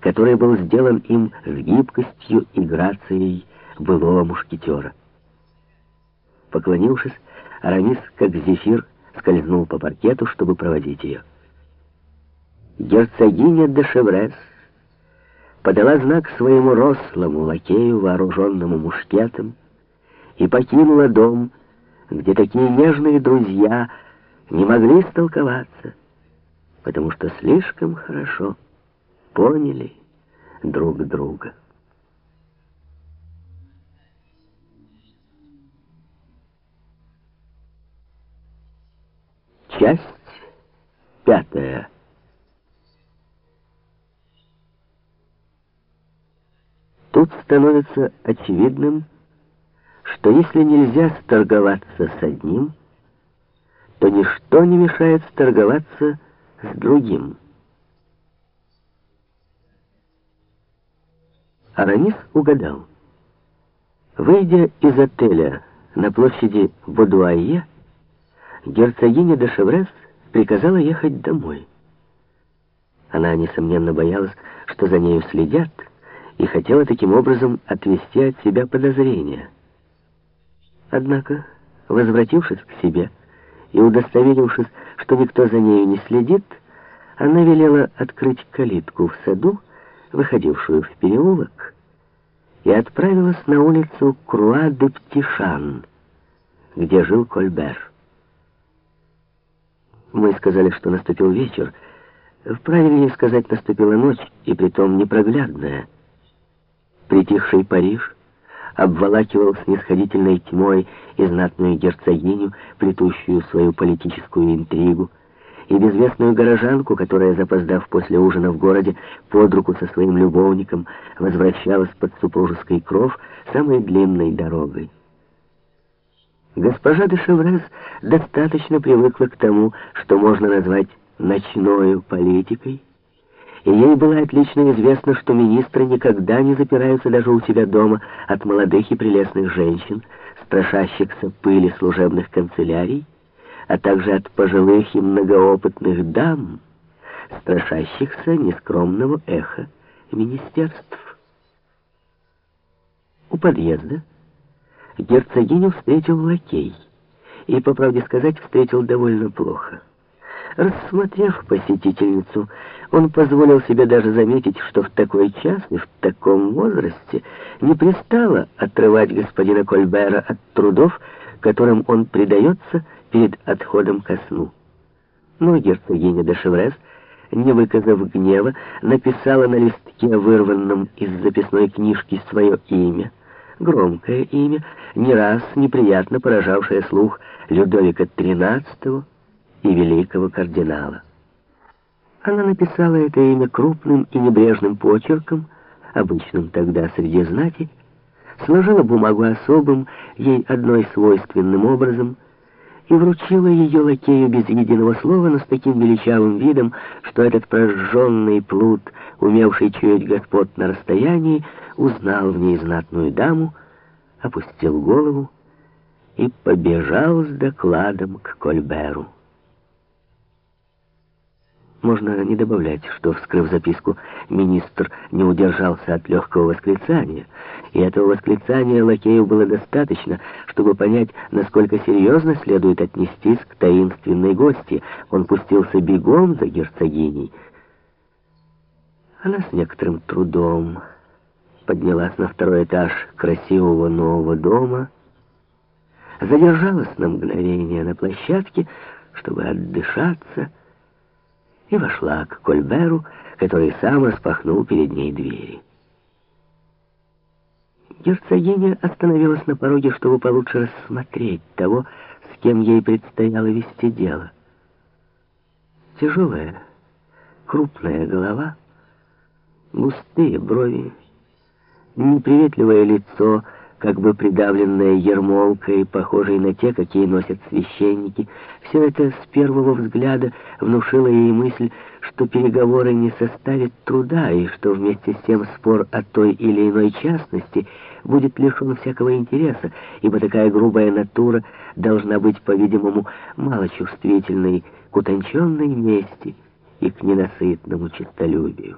который был сделан им с гибкостью и грацией былого мушкетера. Поклонившись, Арамис, как зефир, скользнул по паркету, чтобы проводить ее. Герцогиня де Шеврес подала знак своему рослому лакею, вооруженному мушкетом, и покинула дом, где такие нежные друзья не могли столковаться, потому что слишком хорошо поняли друг друга. Часть пятая. Тут становится очевидным, что если нельзя сторговаться с одним, то ничто не мешает сторговаться с другим. Арамис угадал. Выйдя из отеля на площади Бодуайе, герцогиня де Шеврес приказала ехать домой. Она, несомненно, боялась, что за нею следят, и хотела таким образом отвести от себя подозрения. Однако, возвратившись к себе и удостоверившись, что никто за нею не следит, она велела открыть калитку в саду, выходившую в переулок, и отправилась на улицу Круа-де-Птишан, где жил Кольбер. Мы сказали, что наступил вечер. Правильнее сказать, наступила ночь, и притом непроглядная. Притихший Париж обволакивал снисходительной тьмой и знатную герцогиню, плетущую свою политическую интригу, и безвестную горожанку, которая, запоздав после ужина в городе, под руку со своим любовником, возвращалась под супружеский кров самой длинной дорогой. Госпожа де Шеврез достаточно привыкла к тому, что можно назвать ночною политикой, и ей было отлично известно, что министры никогда не запираются даже у себя дома от молодых и прелестных женщин, страшащихся пыли служебных канцелярий, а также от пожилых и многоопытных дам, страшащихся нескромного эха министерств. У подъезда герцогиню встретил лакей, и, по правде сказать, встретил довольно плохо. Рассмотрев посетительницу, он позволил себе даже заметить, что в такой час и в таком возрасте не пристало отрывать господина Кольбера от трудов, которым он предается перед отходом ко сну. Но герцогиня де Шеврес, не выказав гнева, написала на листке, вырванном из записной книжки, свое имя. Громкое имя, не раз неприятно поражавшее слух Людовика XIII, и великого кардинала. Она написала это имя крупным и небрежным почерком, обычным тогда среди знати, сложила бумагу особым, ей одной свойственным образом, и вручила ее лакею без единого слова, но с таким величавым видом, что этот прожженный плут, умевший чуять господ на расстоянии, узнал в ней знатную даму, опустил голову и побежал с докладом к Кольберу. Можно не добавлять, что, вскрыв записку, министр не удержался от легкого восклицания, и этого восклицания лакею было достаточно, чтобы понять, насколько серьезно следует отнестись к таинственной гости. Он пустился бегом за герцогиней. Она с некоторым трудом поднялась на второй этаж красивого нового дома, задержалась на мгновение на площадке, чтобы отдышаться, и вошла к Кольберу, который сам распахнул перед ней двери. Герцогиня остановилась на пороге, чтобы получше рассмотреть того, с кем ей предстояло вести дело. Тяжелая, крупная голова, густые брови, неприветливое лицо — как бы придавленная ермолкой, похожей на те, какие носят священники. Все это с первого взгляда внушило ей мысль, что переговоры не составят труда, и что вместе с тем спор о той или иной частности будет лишен всякого интереса, ибо такая грубая натура должна быть, по-видимому, малочувствительной к утонченной мести и к ненасытному честолюбию.